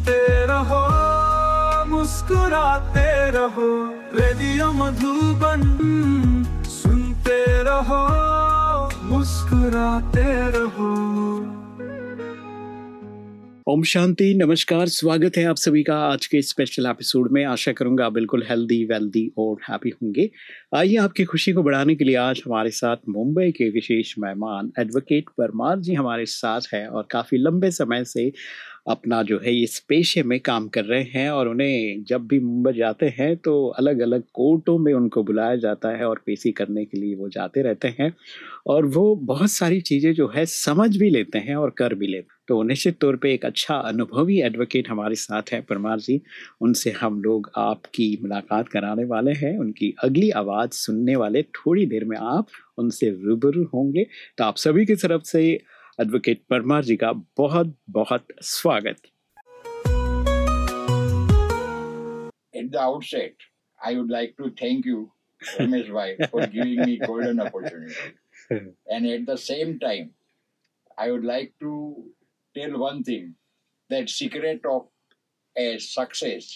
सुनते रहो, मुस्कुराते रहो, रेडियो मधुबन सुनते रहो, मुस्कुराते रहो। ओम शांति, नमस्कार, स्वागत है आप सभी का आज के स्पेशल एपिसोड में। आशा करूँगा बिल्कुल हेल्दी वेल्दी और हैप्पी होंगे। आइए आपकी खुशी को बढ़ाने के लिए आज हमारे साथ मुंबई के विशेष मेहमान एडवोकेट परमार जी हमारे साथ है और काफ़ी लंबे समय से अपना जो है इस पेशे में काम कर रहे हैं और उन्हें जब भी मुंबई जाते हैं तो अलग अलग कोर्टों में उनको बुलाया जाता है और पेशी करने के लिए वो जाते रहते हैं और वो बहुत सारी चीज़ें जो है समझ भी लेते हैं और कर भी लेते हैं। तो निश्चित तौर पे एक अच्छा अनुभवी एडवोकेट हमारे साथ है परमार जी। उनसे हम लोग आपकी मुलाकात कराने वाले हैं। उनकी अगली आवाज़ सुनने वाले थोड़ी देर में आप उनसे रूबरू होंगे। तो आप सभी की तरफ़ से एडवोकेट परमार जी का बहुत बहुत स्वागत At the outset, I would like to thank you, Ramesh Bhai, for giving me golden opportunity. and at the same time, I would like to tell one thing that secret of a success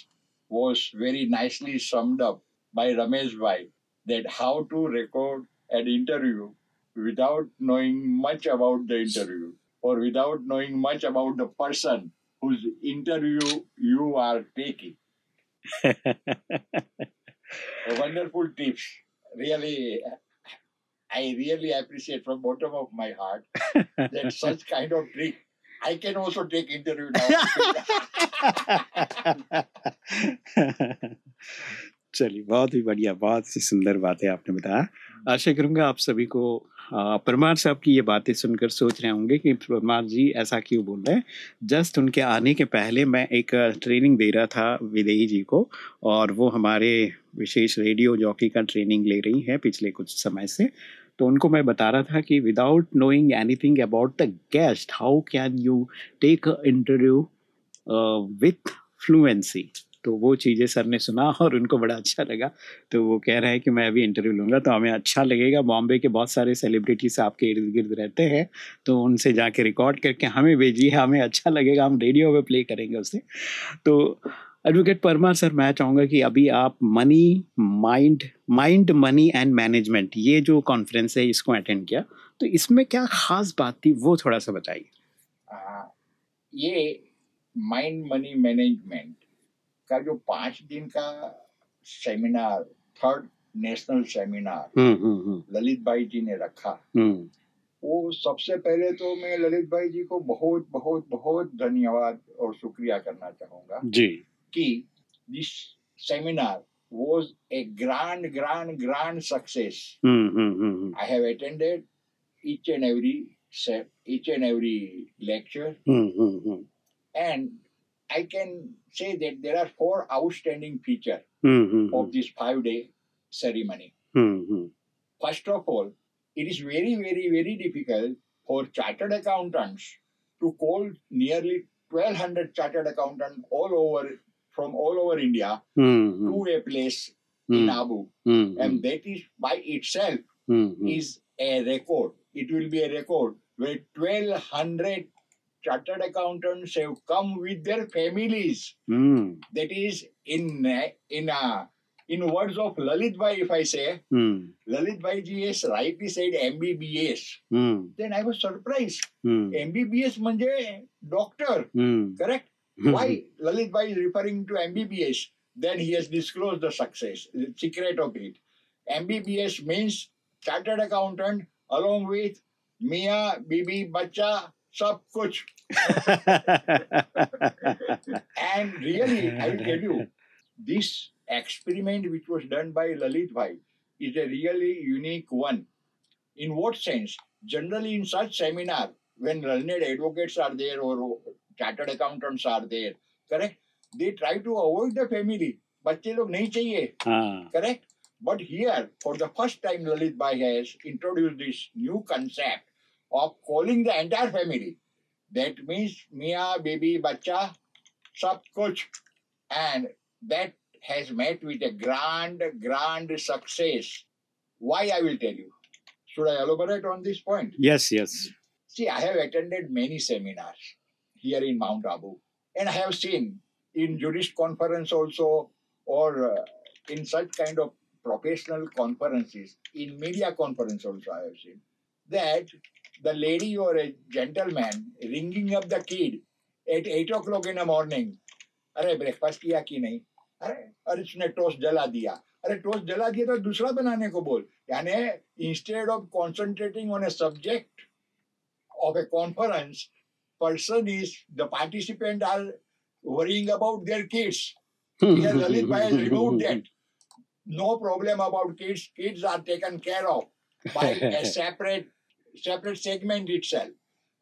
was very nicely summed up by Ramesh Bhai that how to record an interview without knowing much about the interview or without knowing much about the person whose interview you are taking. A wonderful tips. Really, I really appreciate from bottom of my heart that such kind of trick. I can also take interview now. चलिए बहुत ही बढ़िया बहुत ही सुंदर बात है आपने बताया आशा करूँगा आप सभी को परमार साहब की ये बातें सुनकर सोच रहे होंगे कि परमार जी, ऐसा क्यों बोल रहे हैं? जस्ट उनके आने के पहले मैं एक ट्रेनिंग दे रहा था विदेही जी को, और वो हमारे विशेष रेडियो जॉकी का ट्रेनिंग ले रही है पिछले कुछ समय से। तो उनको मैं बता रहा था कि without knowing anything about the guest how can you take interview with fluency तो वो चीज़ें सर ने सुना और उनको बड़ा अच्छा लगा। तो वो कह रहे हैं कि मैं अभी इंटरव्यू लूँगा तो हमें अच्छा लगेगा। बॉम्बे के बहुत सारे सेलिब्रिटीज आपके इर्द गिर्द रहते हैं तो उनसे जाके रिकॉर्ड करके हमें भेजिए, हमें अच्छा लगेगा, हम रेडियो पर प्ले करेंगे उसे। तो एडवोकेट परमार सर, मैं चाहूँगा कि अभी आप money mind mind money and management ये जो कॉन्फ्रेंस है, इसको अटेंड किया। तो इसमें क्या खास बात थी, वो थोड़ा सा बताइए। ये माइंड मनी मैनेजमेंट का जो पाँच दिन का seminar third national seminar Lalit भाई जी ने रखा। हम्म। वो सबसे पहले तो मैं ललित भाई जी को बहुत बहुत बहुत धन्यवाद और शुक्रिया करना चाहूँगा जी। कि this seminar was a grand grand grand success hmm hmm. I have attended each and every se- each and every lecture hmm hmm hmm. And I can say that there are four outstanding features mm-hmm. of this five day ceremony. Mm-hmm. First of all, it is very, very, very difficult for chartered accountants to call nearly 1200 chartered accountants all over from all over India mm-hmm. to a place in mm-hmm. Abu. Mm-hmm. And that is by itself mm-hmm. is a record. It will be a record where 1200 chartered accountants have come with their families. Mm. That is, in in a in words of Lalit Bhai, if I say, mm. Lalit Bhai ji has rightly said MBBS. Mm. Then I was surprised. Mm. MBBS manje doctor, mm. correct? Hmm. Why Lalit Bhai is referring to MBBS? Then he has disclosed the success, the secret of it. MBBS means Chartered Accountant along with Mia, Bibi, Bacha, sab kuch. And really, I will tell you, this experiment which was done by Lalit Bhai is a really unique one. In what sense? Generally, in such seminar, when learned advocates are there or chartered accountants are there correct they try to avoid the family बच्चे लोग नहीं चाहिए हाँ correct but here for the first time lalit bhai has introduced this new concept of calling the entire family. That means Mia, baby, bacha, sab kuch. And that has met with a grand, grand success. Why I will tell you. Should I elaborate on this point? Yes, yes. See, I have attended many seminars here in Mount Abu, and I have seen in jurist conference also, or uh, in such kind of professional conferences, in media conference also I have seen that the lady or a gentleman ringing up the kid at eight o'clock in the morning. अरे breakfast किया कि नहीं अरे अरे उसने toast जला दिया अरे टोस्ट जला दिया तो दूसरा बनाने को बोल यानी instead of concentrating on a subject of a conference, person is the participant are worrying about their kids. Here, Lalit Bhai has removed that. No problem about kids. Kids are taken care of by a separate separate segment itself.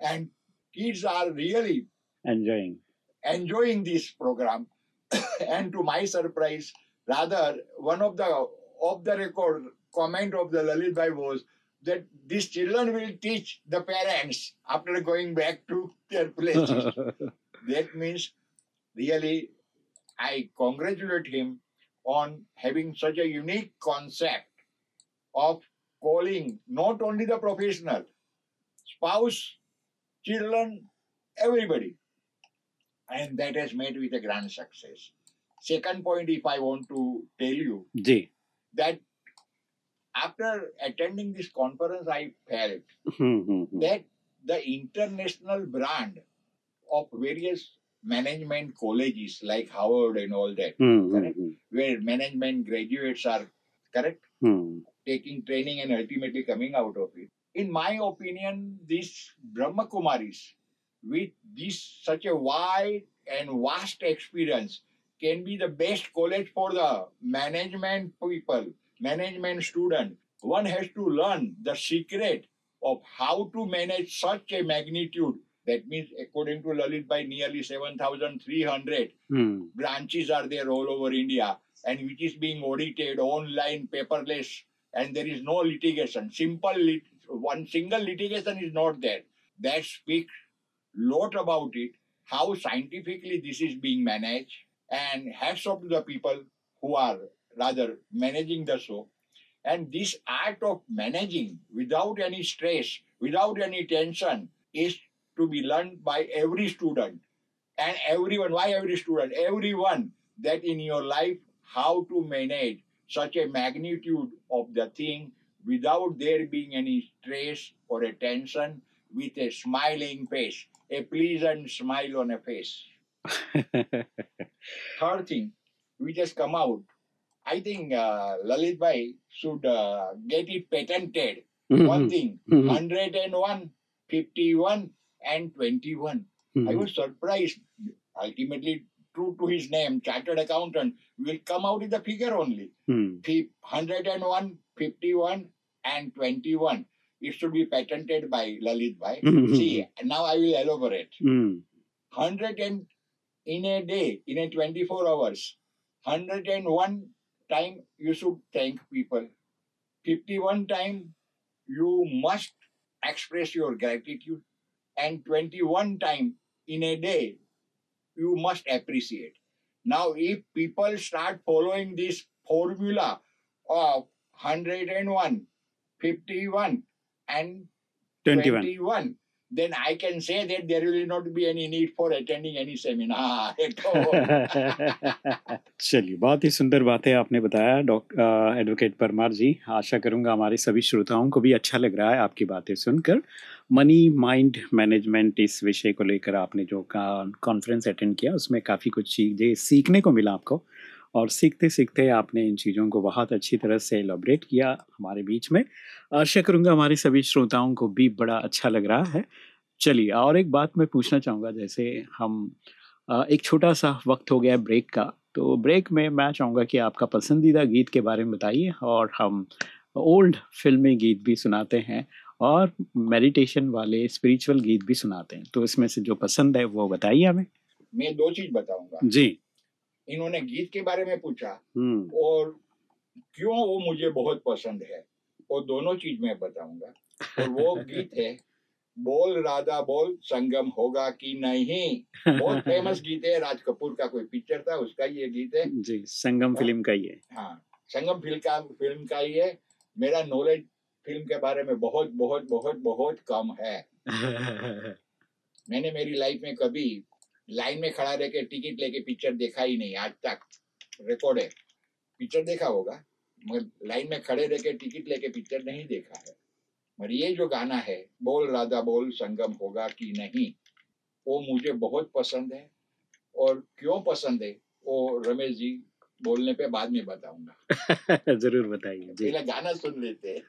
And kids are really enjoying enjoying this program. and to my surprise, rather one of the of the record comment of the Lalit Bhai was that these children will teach the parents after going back to their places. that means really I congratulate him on having such a unique concept of calling not only the professional, spouse, children, everybody. And that has met with a grand success. Second point, if I want to tell you, Ji. that after attending this conference, I felt hmm, hmm, hmm. that the international brand of various management colleges like Howard and all that, mm-hmm. correct? Where management graduates are correct? Mm taking training and ultimately coming out of it. In my opinion, these Brahma Kumaris with this such a wide and vast experience can be the best college for the management people, management student. One has to learn the secret of how to manage such a magnitude. That means, according to Lalit, by nearly 7,300 hmm. branches are there all over India, and which is being audited online, paperless and there is no litigation. Simple, lit- one single litigation is not there. That speaks lot about it, how scientifically this is being managed, and hats off to the people who are rather managing the show. And this art of managing without any stress, without any tension, is to be learned by every student and everyone. Why every student? Everyone that in your life, how to manage such a magnitude of the thing without there being any stress or attention with a smiling face, a pleasant smile on a face. Third thing, we just come out. I think uh, Lalit Bhai should uh, get it patented. Mm-hmm. One thing, mm-hmm. 101, 51, and 21. Mm-hmm. I was surprised. Ultimately, true to his name, chartered accountant, will come out in the figure only. Hmm. 101, 51 and 21. It should be patented by Lalit Bhai. Mm-hmm. See, now I will elaborate. Mm. 100 and in a day, in a 24 hours, 101 time you should thank people. 51 time you must express your gratitude and 21 time in a day you must appreciate now, if people start following this formula of 101, 51, and 21 21, then I can say that there will not be any need for attending any seminar. चलिए, बहुत ही सुंदर बातें आपने बताया doctor advocate Parmar ji. आशा करूँगा हमारे सभी श्रोताओं को भी अच्छा लग रहा है आपकी बातें सुनकर। मनी माइंड मैनेजमेंट इस विषय को लेकर आपने जो कॉन्फ्रेंस अटेंड किया, उसमें काफ़ी कुछ चीज़ें सीखने को मिला आपको। और सीखते सीखते आपने इन चीज़ों को बहुत अच्छी तरह से एलोबरेट किया हमारे बीच में। आशा करूँगा हमारे सभी श्रोताओं को भी बड़ा अच्छा लग रहा है। चलिए और एक बात मैं पूछना चाहूँगा जैसे हम एक छोटा सा वक्त हो गया ब्रेक का तो ब्रेक में मैं चाहूँगा कि आपका पसंदीदा गीत के बारे में बताइए और हम ओल्ड फिल्मी गीत भी सुनाते हैं और मेडिटेशन वाले स्पिरिचुअल गीत भी सुनाते हैं। तो इसमें से जो पसंद है वो बताइए हमें। मैं दो चीज़ बताऊँगा। जी। इन्होंने गीत के बारे में पूछा हम्म। और क्यों वो मुझे बहुत पसंद है वो दोनों चीज़ मैं बताऊँगा। और वो गीत है बोल राधा बोल संगम होगा कि नहीं? बहुत फ़ेमस गीत है राज कपूर का कोई पिक्चर था उसका ये गीत है। जी संगम फ़िल्म का ये हाँ। संगम फ़िल्म का फ़िल्म का ही है। मेरा नॉलेज फ़िल्म के बारे में बहुत बहुत बहुत बहुत कम है। मैंने मेरी लाइफ में कभी लाइन में खड़ा रह के टिकट लेके पिक्चर देखा ही नहीं आज तक। रिकॉर्ड है। पिक्चर देखा होगा मगर लाइन में खड़े रह के टिकट लेके पिक्चर नहीं देखा है। मगर ये जो गाना है बोल राधा बोल संगम होगा कि नहीं वो मुझे बहुत पसंद है। और क्यों पसंद है वो रमेश जी बोलने पे बाद में बताऊँगा। ज़रूर बताइए पहले गाना सुन लेते हैं।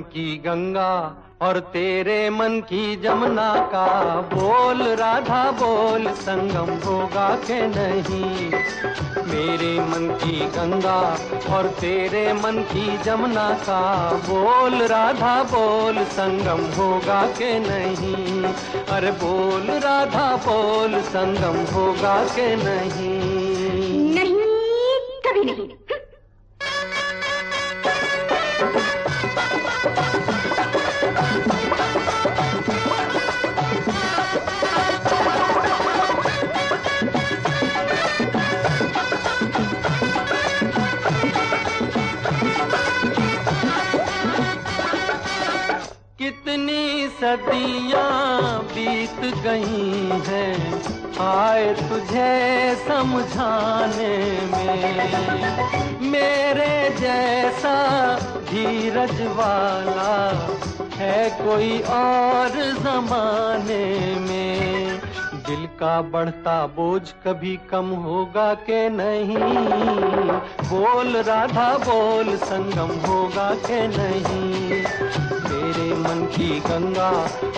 की गंगा और तेरे मन की जमुना का। बोल राधा, बोल संगम होगा के नहीं? मेरे मन की गंगा और तेरे मन की जमुना का। बोल राधा, बोल संगम होगा के नहीं? अरे बोल राधा, बोल संगम होगा के नहीं? नहीं, कभी नहीं। सदियाँ बीत गई हैं आए तुझे समझाने में। मेरे जैसा धीरज वाला है कोई और जमाने में। दिल का बढ़ता बोझ कभी कम होगा के नहीं? बोल राधा, बोल संगम होगा के नहीं? तेरे मन की गंगा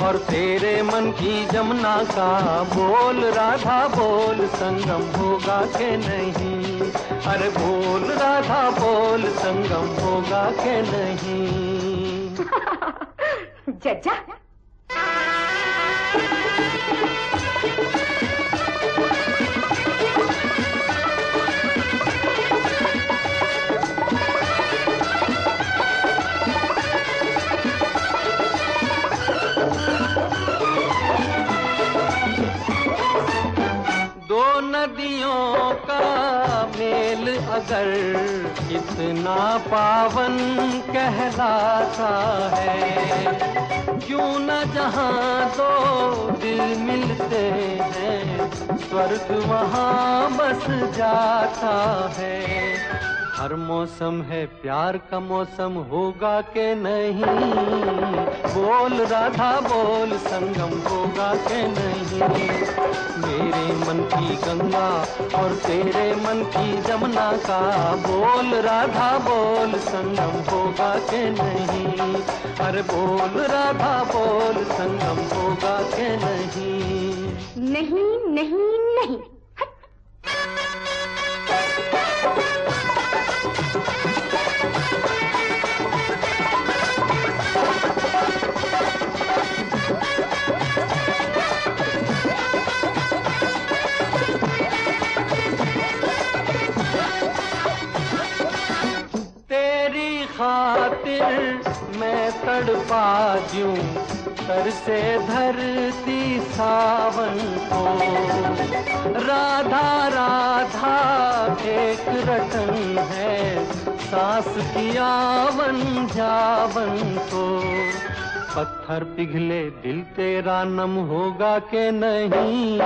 और तेरे मन की जमुना का बोल राधा, बोल संगम होगा के नहीं? अरे बोल राधा बोल संगम होगा के नहीं? जज्जा। दो नदियों का अगर कितना पावन कहलाता है, क्यों न जहाँ दो दिल मिलते हैं, स्वर्ग वहाँ बस जाता है। हर मौसम है प्यार का मौसम होगा के नहीं? बोल राधा, बोल संगम होगा के नहीं? मेरे मन की गंगा और तेरे मन की जमुना का बोल राधा, बोल संगम होगा के नहीं? अरे बोल राधा, बोल संगम होगा के नहीं? नहीं नहीं नहीं। तेरी खातिर मैं तड़पा दूँ। तर से धरती सावन को। राधा राधा, एक रटन है। सास की आवन जावन को। पत्थर पिघले दिल तेरा नम होगा के नहीं।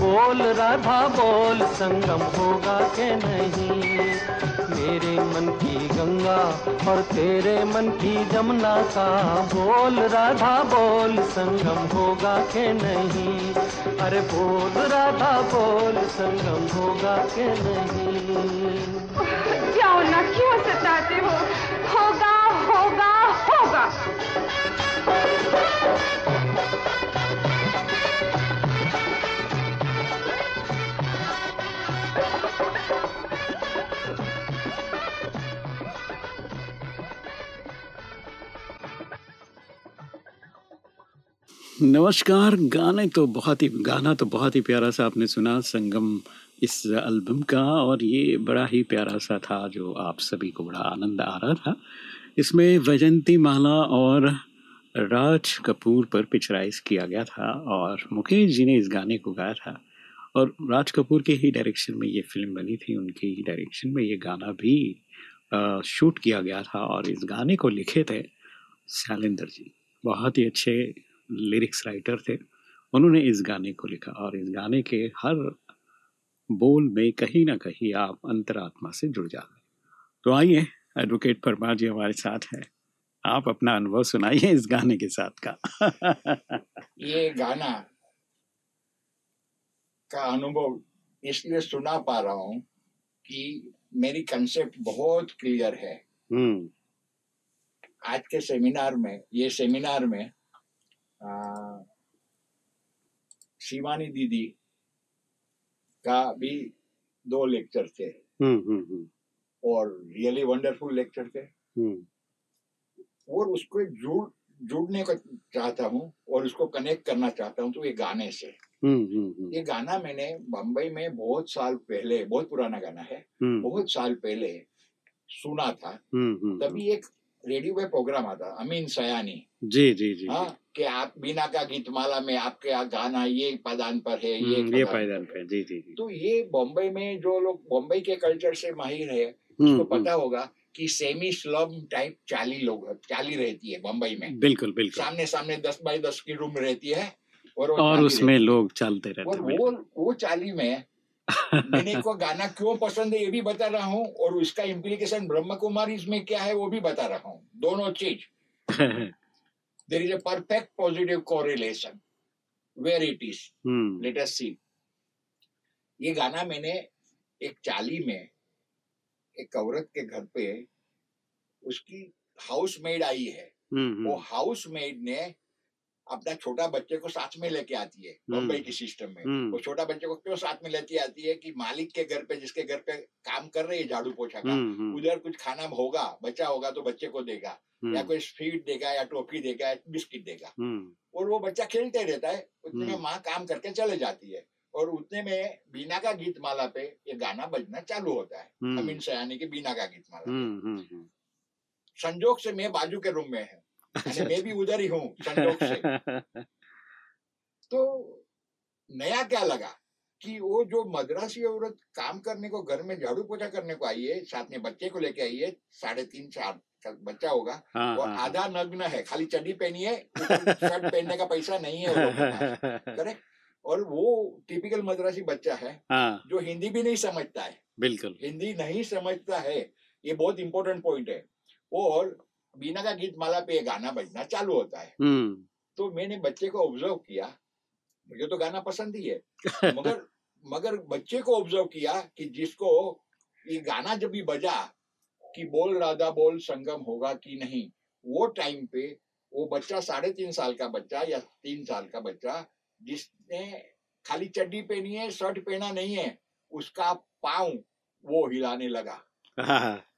बोल, राधा, बोल, संगम होगा के नहीं। मेरे मन की गंगा और तेरे मन की जमुना का बोल, राधा बोल, संगम होगा के नहीं? अरे बोल, राधा बोल, संगम होगा के नहीं? जाओ ना, क्यों सताते हो? होगा होगा होगा। नमस्कार गाने तो बहुत ही गाना तो बहुत ही प्यारा सा आपने सुना संगम इस एल्बम का और ये बड़ा ही प्यारा सा था जो आप सभी को बड़ा आनंद आ रहा था। इसमें वैजंती माला और राज कपूर पर पिक्चराइज किया गया था और मुकेश जी ने इस गाने को गाया था। और राज कपूर के ही डायरेक्शन में ये फ़िल्म बनी थी उनके ही डायरेक्शन में ये गाना भी अ, शूट किया गया था और इस गाने को लिखे थे शैलेंद्र जी। बहुत ही अच्छे लिरिक्स राइटर थे उन्होंने इस गाने को लिखा और इस गाने के हर बोल में कहीं ना कहीं आप अंतरात्मा से जुड़ जाते तो आइए एडवोकेट परमार जी हमारे साथ हैं। आप अपना अनुभव सुनाइए इस गाने के साथ का। ये गाना का अनुभव इसलिए सुना पा रहा हूँ कि मेरी कंसेप्ट बहुत क्लियर है। हम्म। आज के सेमिनार में ये सेमिनार में शिवानी दीदी का भी दो लेक्चर थे। हम्म हम्म हम्म, और रियली वंडरफुल लेक्चर थे। हम्म। और उसको जुड़ जुड़ने का चाहता हूँ और उसको कनेक्ट करना चाहता हूँ तो ये गाने से। हम्म हम्म हम्म, ये गाना मैंने बम्बई में बहुत साल पहले बहुत पुराना गाना है बहुत साल पहले सुना था। हम्म, हम्म, तभी एक रेडियो पे प्रोग्राम आता अमीन सयानी। जी जी जी। हाँ कि आप बिना का गीतमाला में आपके यहाँ गाना ये पदान पर है ये हम्म, ये पदान पायदान पर है। जी जी तो ये बॉम्बे में जो लोग बॉम्बे के कल्चर से माहिर है हम्म, उसको पता होगा कि सेमी स्लम टाइप चाली लोग चाली रहती है बम्बई में। हम्म, बिल्कुल बिल्कुल। सामने सामने दस बाई दस की रूम रहती है और और उसमें लोग चलते रहते वो वो चाली में मैंने को गाना क्यों पसंद है ये भी बता रहा हूँ और उसका इम्प्लीकेशन ब्रह्म कुमारी इसमें क्या है वो भी बता रहा हूँ। दोनों चीज़। There is a perfect positive correlation where it is. Hmm let us see. ये गाना मैंने एक चाली में एक औरत के घर पे उसकी हाउस मेड आई है। हम्म वो हाउस मेड ने अपना छोटा बच्चे को साथ में लेके आती है मुंबई के सिस्टम में। हम्म। वो छोटा बच्चे को क्यों साथ में लेती आती है कि मालिक के घर पे जिसके घर पे काम कर रही है झाड़ू पोछा का हम्म, हम्म, उधर कुछ खाना होगा बच्चा होगा तो बच्चे को देगा या कोई स्वीट देगा या टोपी देगा या बिस्किट देगा। और वो बच्चा खेलते रहता है उतने में। माँ काम करके चले जाती है। और उतने में बीना का गीत माला पे ये गाना बजना चालू होता है अमीन सयानी की बीना का गीत माला। संजोग से मैं बाजू के रूम में है। मैं भी उधर ही हूँ से। तो नया क्या लगा कि वो जो मद्रासी औरत काम करने को घर में झाड़ू पोछा करने को आई है साथ में बच्चे को लेके आई है साढ़े तीन चार बच्चा होगा हाँ, और हाँ, आधा नग्न है खाली चड्डी पहनी है शर्ट पहनने का पैसा नहीं है वो लोग के पास। हाँ, करेक्ट? और वो टिपिकल मद्रासी बच्चा है हाँ, जो हिंदी भी नहीं समझता है। बिल्कुल। हिंदी नहीं समझता है ये बहुत इंपॉर्टेंट पॉइंट है। और बीना का गीत माला पे गाना बजना चालू होता है। हम्म, तो मैंने बच्चे को ऑब्ज़र्व किया। मुझे तो गाना पसंद ही है। मगर मगर बच्चे को ऑब्ज़र्व किया कि जिसको ये गाना जब भी बजा कि बोल राधा बोल संगम होगा कि नहीं वो टाइम पे वो बच्चा साढ़े तीन साल का बच्चा या तीन साल का बच्चा जिसने खाली चड्डी पहनी है शर्ट पहना नहीं है उसका पाँव वो हिलाने लगा।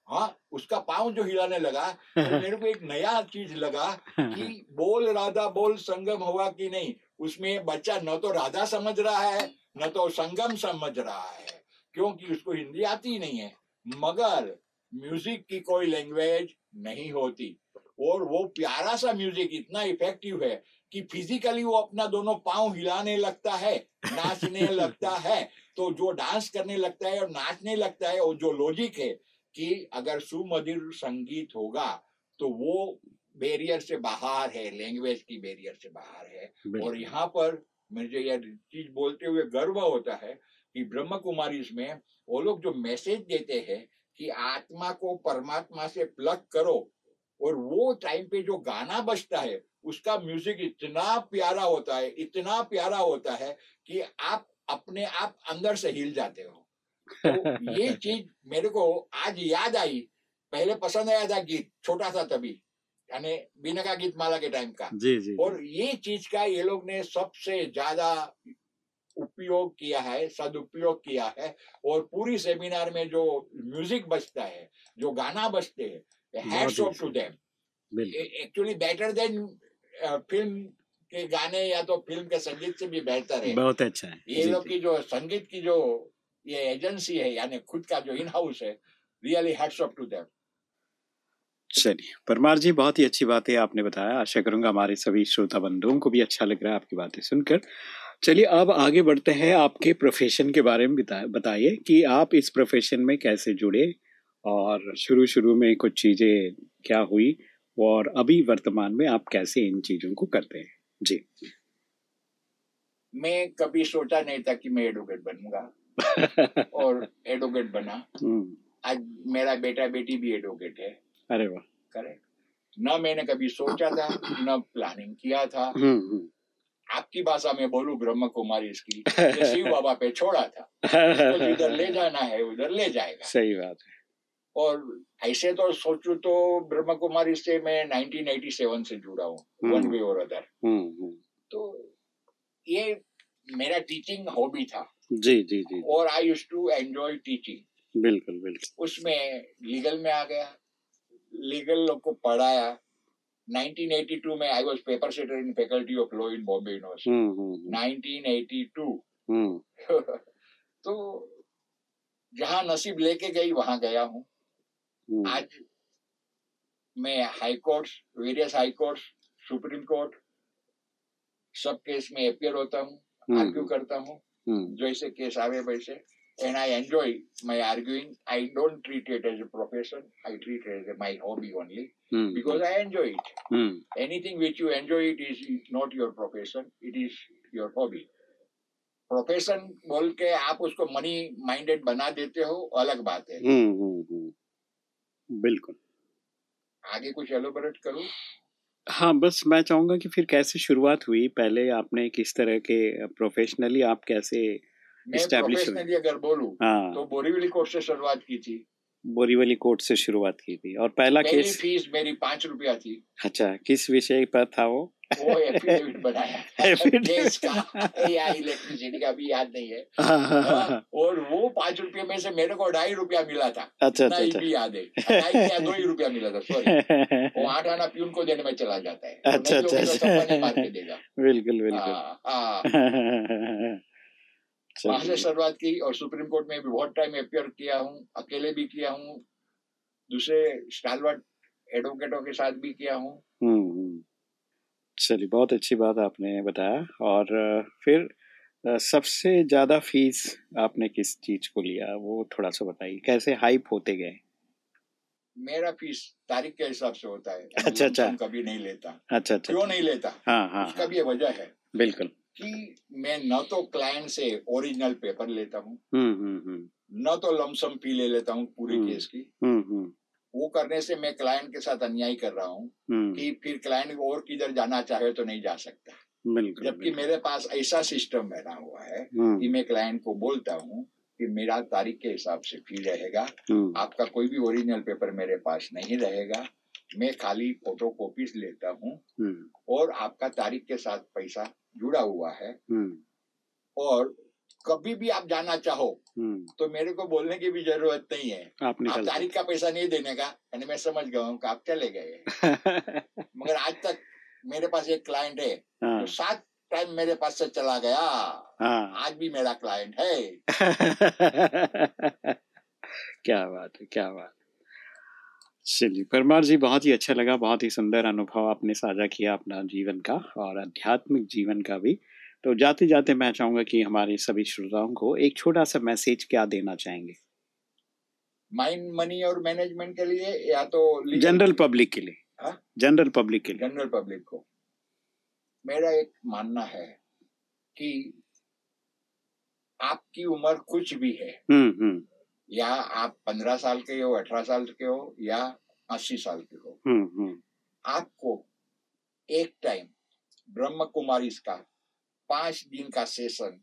हाँ, उसका पाँव जो हिलाने लगा तो मेरे को एक नया चीज़ लगा कि बोल राधा बोल संगम हुआ कि नहीं? उसमें बच्चा न तो राधा समझ रहा है न तो संगम समझ रहा है क्योंकि उसको हिंदी आती नहीं है। मगर म्यूज़िक की कोई लैंग्वेज नहीं होती। और वो प्यारा सा म्यूज़िक इतना इफ़ेक्टिव है कि फिजिकली वो अपना दोनों पाँव हिलाने लगता है नाचने लगता है तो जो डांस करने लगता है और नाचने लगता है और जो लॉजिक है कि अगर सुमधुर संगीत होगा तो वो बैरियर से बाहर है लैंग्वेज की बैरियर से बाहर है। और यहाँ पर मुझे यह चीज़ बोलते हुए गर्व होता है कि ब्रह्म कुमारी में वो लोग जो मैसेज देते हैं कि आत्मा को परमात्मा से प्लग करो और वो टाइम पे जो गाना बजता है उसका म्यूज़िक इतना प्यारा होता है इतना प्यारा होता है कि आप अपने आप अंदर से हिल जाते हो। तो ये चीज़ मेरे को आज याद आई। पहले पसंद आया था गीत छोटा था तभी यानी बिना का गीत माला के टाइम का। जी जी और ये चीज़ का ये लोग ने सबसे ज़्यादा उपयोग किया है सदुपयोग किया है और पूरी सेमिनार में जो म्यूज़िक बजता है जो गाना बजते हैं एक्चुअली बेटर देन फ़िल्म के गाने या तो फ़िल्म के संगीत से भी बेहतर है। बहुत अच्छा है। ये लोग की जो संगीत की जो ये एजेंसी है यानी खुद का जो इन हाउस है really hats off to them चलिए परमार जी बहुत ही अच्छी बातें आपने बताया। आशा करूँगा हमारे सभी श्रोता बंधुओं को भी अच्छा लग रहा है आपकी बातें सुनकर। चलिए अब आगे बढ़ते हैं आपके प्रोफेशन के बारे में बताइए कि आप इस प्रोफेशन में कैसे जुड़े और शुरू शुरू में कुछ चीज़ें क्या हुई और अभी वर्तमान में आप कैसे इन चीज़ों को करते हैं? जी। मैं कभी सोचा नहीं था कि मैं एडवोकेट बनूँगा। और एडवोकेट बना। हम्म, आज मेरा बेटा बेटी भी एडवोकेट है। अरे वाह। करेक्ट न मैंने कभी सोचा था न प्लानिंग किया था। हम्म, हम्म। आपकी भाषा में बोलू ब्रह्म कुमारी इसकी। शिव बाबा पे छोड़ा था। उसको जिधर ले जाना है उधर ले जाएगा। सही बात है। और ऐसे तो सोचू तो ब्रह्म कुमारी से मैं 1987 से जुड़ा हूँ वन। वे और अदर। तो ये मेरा टीचिंग हॉबी था। जी जी जी। और I use to enjoy teaching बिल्कुल बिल्कुल। उसमें लीगल में आ गया। लीगल लोग को पढ़ाया। 1982 में I was paper setter in faculty of law in Bombay university hmm, hmm, 1982 hmm, तो जहाँ नसीब लेके गई वहाँ गया हूँ। हम्म, आज मैं high court various high court supreme court सब केस में अपियर होता हूँ। हम्म। आर्ग्यू करता हूँ। हम्म। जैसे केस आवे वैसे। And I enjoy my arguing I don't treat it as a profession I treat it as my hobby only because I enjoy it anything which you enjoy it is not your profession it is your hobby profession बोल के आप उसको money minded बना देते हो अलग बात है। हम्म, बिल्कुल। आगे कुछ एलोबोरेट करूँ? हाँ बस मैं चाहूँगा कि फिर कैसे शुरुआत हुई? पहले आपने किस तरह के प्रोफेशनली आप कैसे मैं प्रोफेशनली अगर बोलूँ हाँ। तो बोरीवली कोर्स से शुरुआत की थी। बोरीवली कोर्ट से शुरुआत की थी। और पहला केस फ़ीस मेरी पाँच रुपया थी। अच्छा किस विषय पर था वो? वो एफिडेविट बनाया। केस का या इलेक्ट्रिसिटी का भी याद नहीं है। हाँ, हाँ, हाँ, और वो पाँच रुपये में से मेरे को ढाई रुपया मिला था। अच्छा अच्छा अच्छा। भी याद है। ढाई या दो ही रुपया मिला था सॉरी वो आठ आना प्यून को देने में चला जाता है। अच्छा, अच्छा, तो अच्छा। देगा। बिल्कुल बिल्कुल। वहाँ से शुरुआत की और सुप्रीम कोर्ट में भी बहुत टाइम अपियर किया हूँ अकेले भी किया हूँ दूसरे स्टालवर्ट एडवोकेटों के साथ भी किया हूँ। हम्म हम्म। चलिए बहुत अच्छी बात आपने बताया और फिर सबसे ज़्यादा फ़ीस आपने किस चीज़ को लिया वो थोड़ा सा बताइए कैसे हाइप होते गए? मेरा फ़ीस तारीख के हिसाब से होता है। अच्छा, अच्छा। कभी नहीं लेता। अच्छा अच्छा क्यों नहीं लेता? हाँ हाँ उसका हाँ, भी वजह है। बिल्कुल। कि मैं न तो क्लाइंट से ओरिजिनल पेपर लेता हूँ हम्म हम्म हम्म। न तो लमसम फ़ी ले लेता हूँ पूरी। केस की। वो करने से मैं क्लाइंट के साथ अन्याय कर रहा हूँ कि फिर क्लाइंट और किधर जाना चाहे तो नहीं जा सकता। जबकि मेरे पास ऐसा सिस्टम बना हुआ है कि मैं क्लाइंट को बोलता हूँ कि मेरा तारीख के हिसाब से फ़ी रहेगा आपका कोई भी ओरिजिनल पेपर मेरे पास नहीं रहेगा मैं खाली फ़ोटो कॉपीज लेता हूँ हम्म। और आपका तारीख के साथ पैसा जुड़ा हुआ है। हम्म। और कभी भी आप जाना चाहो हम्म। तो मेरे को बोलने की भी ज़रूरत नहीं है। आप आप तारीख का पैसा नहीं देने का यानी मैं समझ गया हूँ आप चले गए मगर आज तक मेरे पास एक क्लाइंट है जो सात टाइम मेरे पास से चला गया। हाँ। आज भी मेरा क्लाइंट है। क्या बात है क्या बात चलिए परमार जी बहुत ही अच्छा लगा बहुत ही सुंदर अनुभव आपने साझा किया अपना जीवन का और आध्यात्मिक जीवन का भी। तो जाते जाते मैं चाहूँगा कि हमारे सभी श्रोताओं को एक छोटा सा मैसेज क्या देना चाहेंगे? माइंड मनी और मैनेजमेंट के लिए या तो जनरल पब्लिक के लिए। हाँ? जनरल पब्लिक के लिए। जनरल पब्लिक को। मेरा एक मानना है कि आपकी उम्र कुछ भी है हम्म हम्म। या आप पंद्रह साल के हो अठारह साल के हो या अस्सी साल के हो। हम्म हम्म। आपको एक टाइम ब्रह्म कुमारी का पाँच दिन का सेशन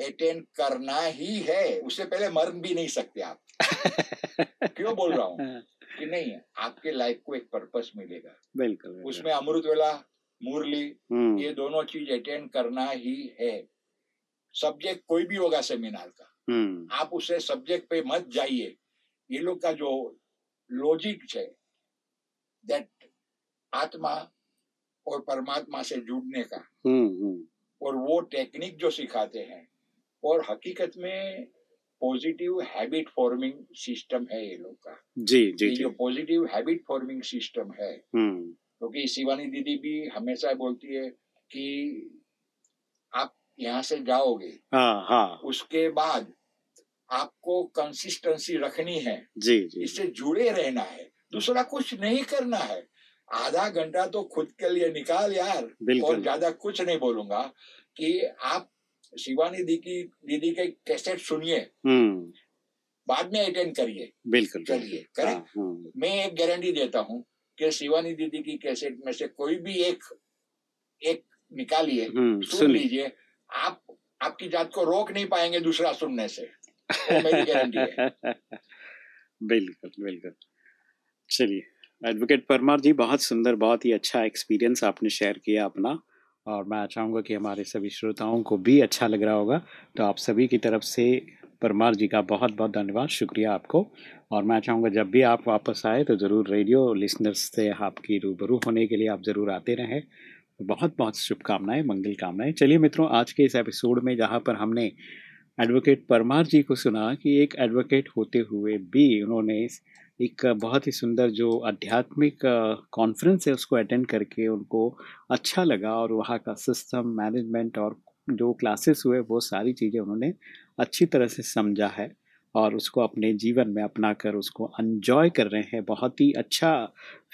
अटेंड करना ही है। उससे पहले मर भी नहीं सकते आप। क्यों बोल रहा हूँ? कि नहीं आपके लाइफ को एक पर्पस मिलेगा। बिल्कुल। उसमें अमृत वेला मुरली हम्म। ये दोनों चीज़ अटेंड करना ही है। सब्जेक्ट कोई भी होगा सेमिनार का। आप उसे सब्जेक्ट पे मत जाइए। ये लोग का जो लॉजिक है दैट आत्मा और परमात्मा से जुड़ने का हम्म हम्म। और वो टेक्निक जो सिखाते हैं और हकीकत में पॉजिटिव हैबिट फॉर्मिंग सिस्टम है ये लोग का। जी जी जो। पॉजिटिव हैबिट फॉर्मिंग सिस्टम है हम्म। क्योंकि शिवानी दीदी भी हमेशा बोलती है कि यहाँ से जाओगे। हाँ हाँ। उसके बाद आपको कंसिस्टेंसी रखनी है। जी जी इससे जुड़े रहना है। दूसरा कुछ नहीं करना है। आधा घंटा तो खुद के लिए निकाल यार। और ज़्यादा कुछ नहीं बोलूँगा कि आप शिवानी दी की दीदी के कैसेट सुनिए। हम्म। बाद में अटेंड करिए। बिल्कुल चलिए, बिल्कुल। करें? हाँ, हम्म, मैं एक गारंटी देता हूँ कि शिवानी दीदी की कैसेट में से कोई भी एक एक निकालिए हम्म, सुन लीजिए। आप, आपकी जात को रोक नहीं पाएँगे दूसरा सुनने से। बिल्कुल बिल्कुल। चलिए एडवोकेट परमार जी, बहुत सुंदर, बहुत ही अच्छा एक्सपीरियंस आपने शेयर किया अपना। और मैं चाहूँगा कि हमारे सभी श्रोताओं को भी अच्छा लग रहा होगा। तो आप सभी की तरफ़ से परमार जी का बहुत बहुत धन्यवाद, शुक्रिया आपको। और मैं चाहूँगा जब भी आप वापस आए तो ज़रूर रेडियो लिसनर्स से आपकी रूबरू होने के लिए आप ज़रूर आते रहें। बहुत बहुत शुभकामनाएँ, मंगल कामनाएँ। चलिए मित्रों, आज के इस एपिसोड में जहाँ पर हमने एडवोकेट परमार जी को सुना कि एक एडवोकेट होते हुए भी उन्होंने एक बहुत ही सुंदर जो आध्यात्मिक कॉन्फ्रेंस है, उसको अटेंड करके उनको अच्छा लगा और वहाँ का सिस्टम मैनेजमेंट और जो क्लासेस हुए, वो सारी चीज़ें उन्होंने अच्छी तरह से समझा है और उसको अपने जीवन में अपना कर उसको अनजॉय कर रहे हैं। बहुत ही अच्छा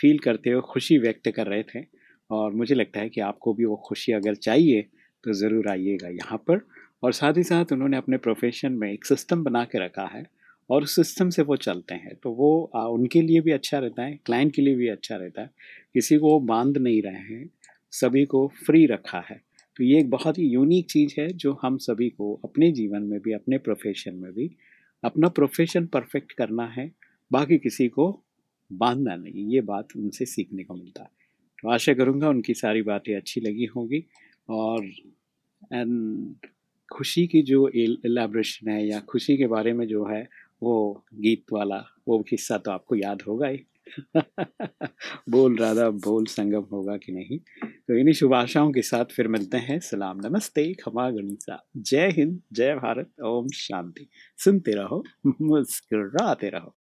फील करते हुए, खुशी व्यक्त कर रहे थे। और मुझे लगता है कि आपको भी वो खुशी अगर चाहिए तो ज़रूर आइएगा यहाँ पर। और साथ ही साथ उन्होंने अपने प्रोफेशन में एक सिस्टम बना के रखा है और उस सिस्टम से वो चलते हैं। तो वो आ, उनके लिए भी अच्छा रहता है क्लाइंट के लिए भी अच्छा रहता है। किसी को बाँध नहीं रहे हैं सभी को फ्री रखा है। तो ये एक बहुत ही यूनिक चीज़ है जो हम सभी को अपने जीवन में भी अपने प्रोफेशन में भी अपना प्रोफेशन परफेक्ट करना है। बाकी किसी को बांधना नहीं ये बात उनसे सीखने को मिलता है। तो आशा करूँगा उनकी सारी बातें अच्छी लगी होंगी और एंड खुशी की जो एलेब्रेशन है या खुशी के बारे में जो है वो गीत वाला वो किस्सा तो आपको याद होगा ही। बोल राधा, बोल संगम होगा कि नहीं? तो इन्हीं शुभ आशाओं के साथ फिर मिलते हैं। सलाम, नमस्ते, खमा गणिसा जय हिंद, जय भारत, ओम शांति। सुनते रहो, मुस्कुराते रहो।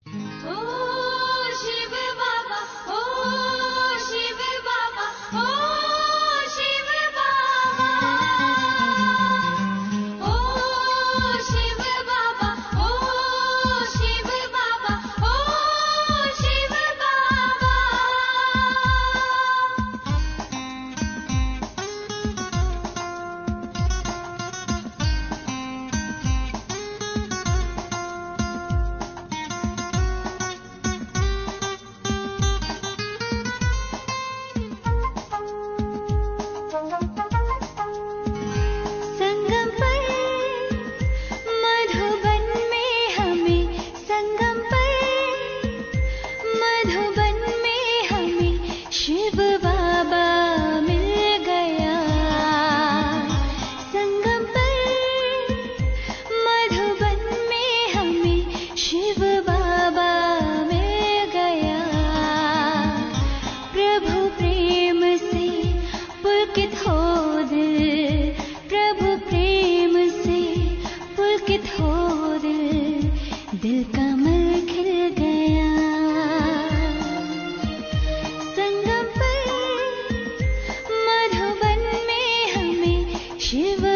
Shiva.